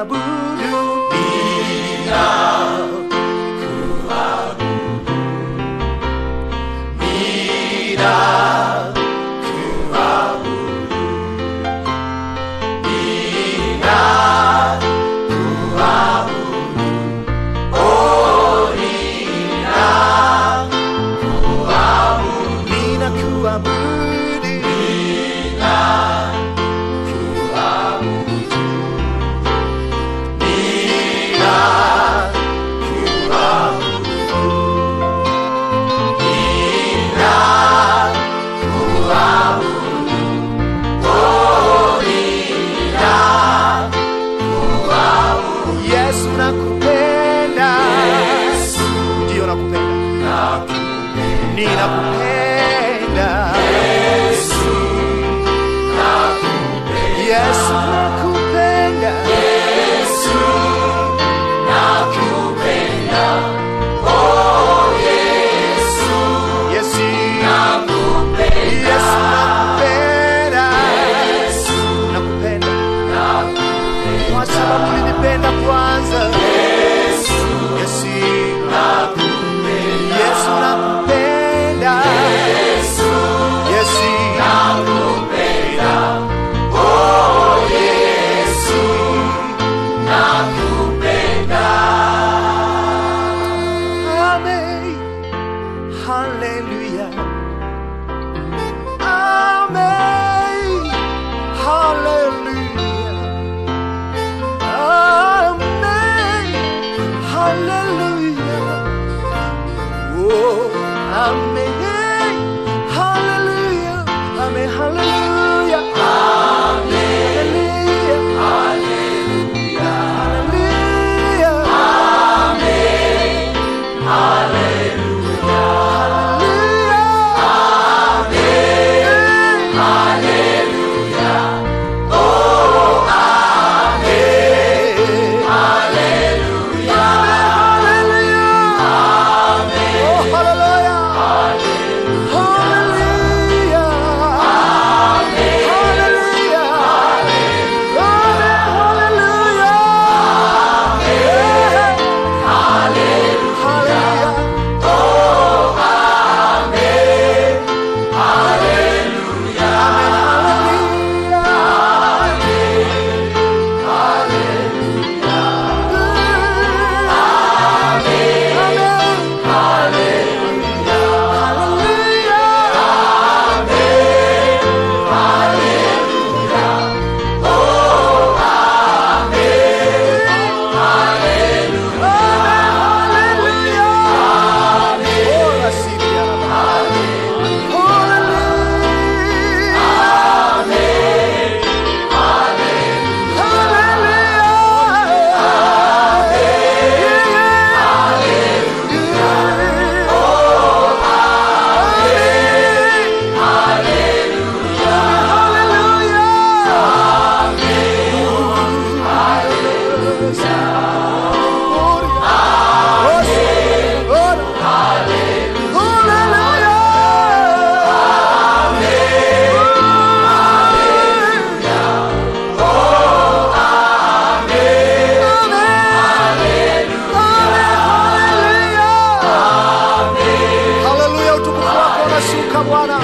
abu Nina kupenda Hallelujah. Amen. Hallelujah. Amen. Hallelujah. Oh, amen. Bwana shuka Bwana.